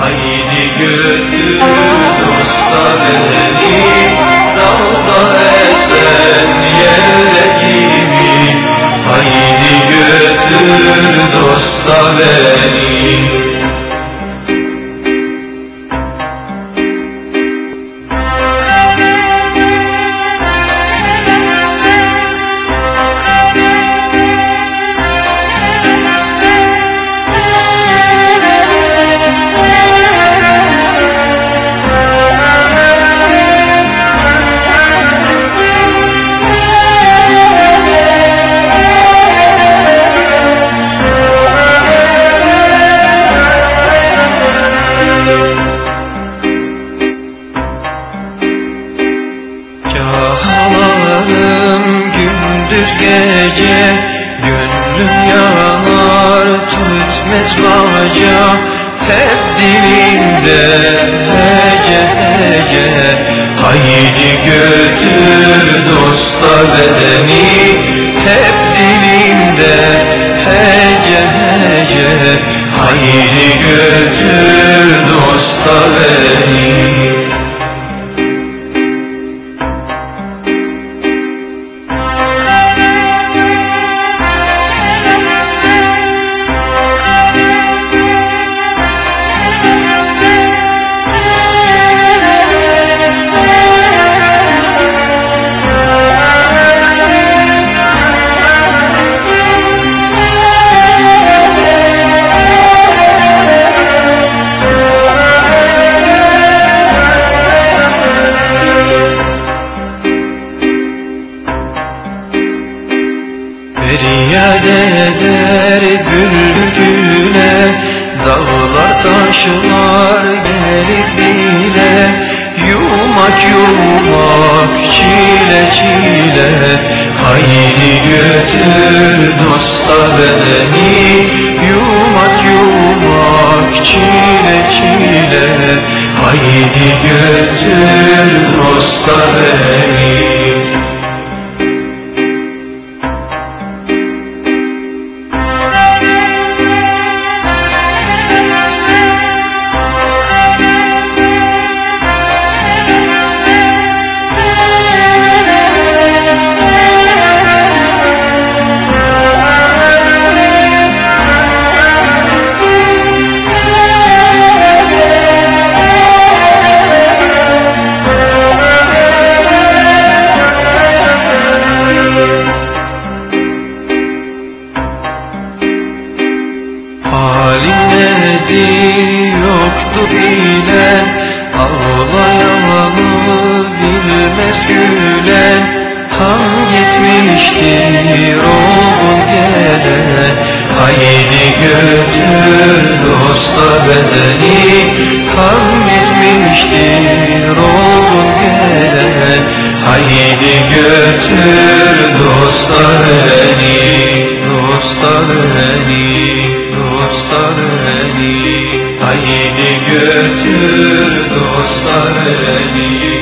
Haydi götür tütmez baca Hep dilimde hece hece. Haydi götür dosta bedeni. Hep Feryat eder bülbüle Dağlar taşlar gelip bile Yumak yumak çile çile Haydi götür dosta beni Yumak yumak çile çile Haydi götür yoktur bilen Ağlayamamı bilmez gülen Han gitmiştir oğul gelen Haydi götür dosta bedeni Han gitmiştir oğul gelen Haydi götür dosta beni. Dosta beni dosta beni Haydi götür dosta beni